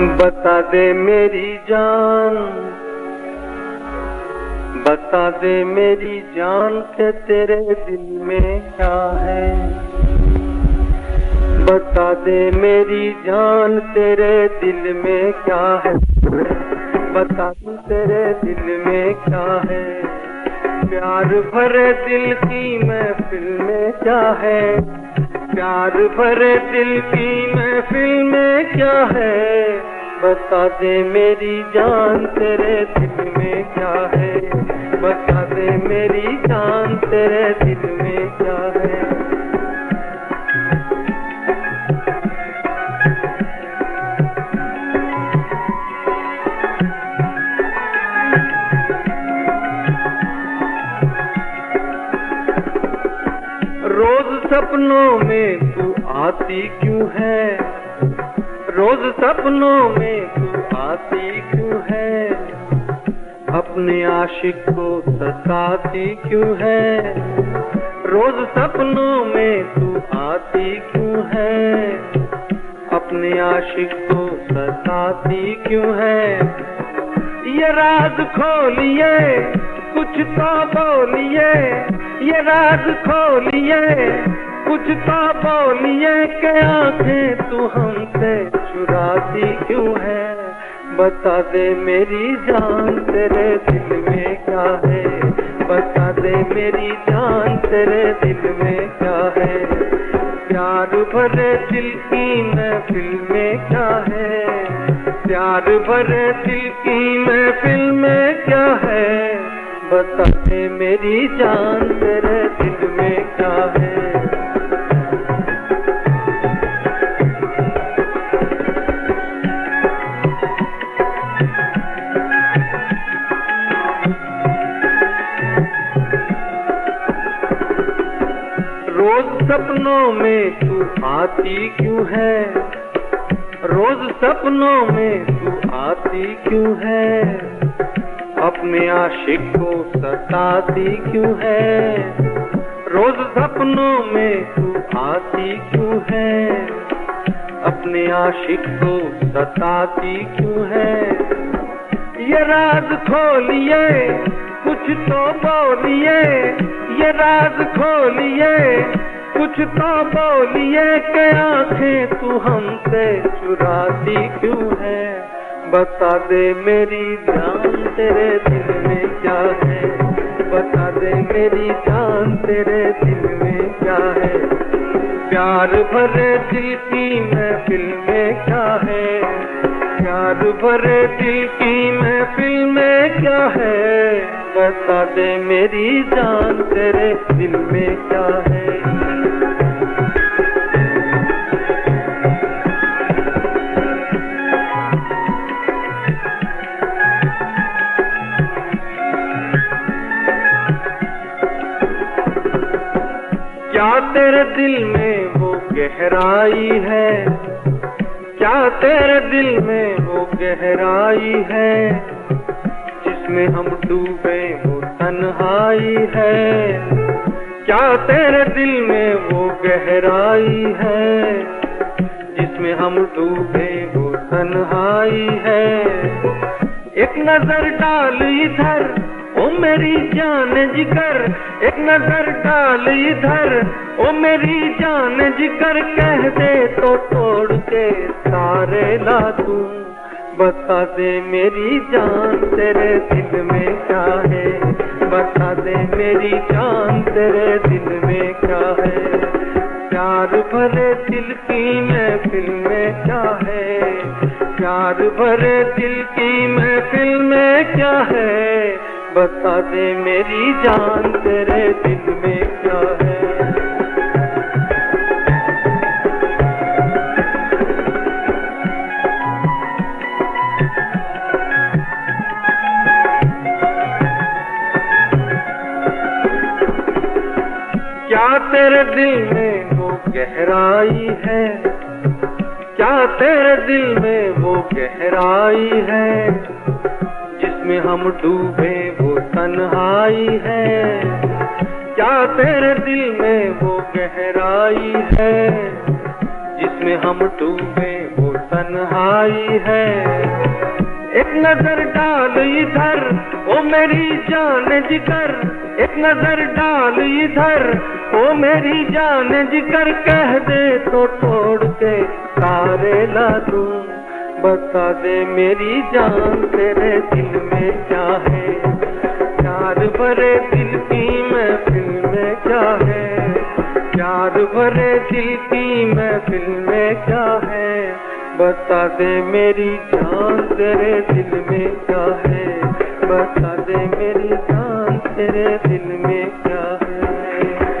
बता दे मेरी जान। बता दे मेरी जान के तेरे दिल में क्या है। बता दे मेरी जान तेरे दिल में क्या है। बता तू तेरे दिल में क्या है। प्यार भरे दिल की महफिल में क्या है। प्यार भरे दिल की महफिल में क्या है। बता दे मेरी जान तेरे दिल में क्या है? बता दे मेरी जान तेरे दिल में क्या है? रोज सपनों में तू आती क्यों है? रोज सपनों में तू आती क्यों है। अपने आशिक को सताती क्यों है? रोज सपनों में तू आती क्यों है? अपने आशिक को सताती क्यों है? ये राज खोलिए, कुछ तो बोलिए। ये राज खोलिए कुछ तो बोलिए के आँखें तू हमसे चुराती क्यों है? बता दे मेरी जान तेरे दिल में क्या है? बता दे मेरी जान तेरे दिल में क्या है? प्यार भरे दिल की महफिल में क्या है? प्यार भरे दिल की महफिल में क्या है? बता दे मेरी जान तेरे दिल में क्या है? रोज सपनों में तू आती क्यों है? रोज सपनों में तू आती क्यों है? अपने आशिक को सताती क्यों है? रोज सपनों में तू आती क्यों है? अपने आशिक को सताती क्यों है? ये राज खोलिए, कुछ तो बोलिए। ये राज खोलिए, कुछ तो बोलिए के आँखें तू हमसे चुराती क्यों है? बता दे मेरी जान तेरे दिल में क्या है? बता दे मेरी जान तेरे दिल में क्या है? प्यार भरे दिल की महफिल में क्या है? प्यार भरे दिल की महफिल में क्या है? बता दे मेरी जान तेरे दिल में क्या है? क्या तेरे दिल में वो गहराई है? क्या तेरे दिल में वो गहराई है, जिसमें हम डूबे वो तन्हाई है? क्या तेरे दिल में वो गहराई है, जिसमें हम डूबे वो तन्हाई है? एक नज़र डाल इधर मेरी जान जिकर, एक नज़र डाल इधर। ओ मेरी जान जिकर, कह दे तो तोड़ के सारे ला तू बता दे मेरी जान तेरे दिल में क्या है। बता दे मेरी जान तेरे दिल में क्या है। प्यार भरे दिल की मैं महफिल में क्या है? प्यार भरे दिल की महफिल में क्या है? बता दे मेरी जान तेरे दिल में क्या है। क्या तेरे दिल में वो गहराई है? क्या तेरे दिल में वो गहराई है जिसमें हम डूबे तन्हाई है। क्या तेरे दिल में वो गहराई है? जिसमें हम डूबे वो तन्हाई है। एक नज़र डाल इधर, ओ मेरी जान जिकर एक नज़र डाल इधर, ओ मेरी जान जिकर कह दे तो तोड़ के तारे ला दूँ। बता दे मेरी जान तेरे दिल में क्या है? भरे दिल की महफिल में क्या है? प्यार भरे दिल की महफिल में क्या है? बता दे मेरी जान तेरे दिल में क्या है? बता दे मेरी जान तेरे दिल में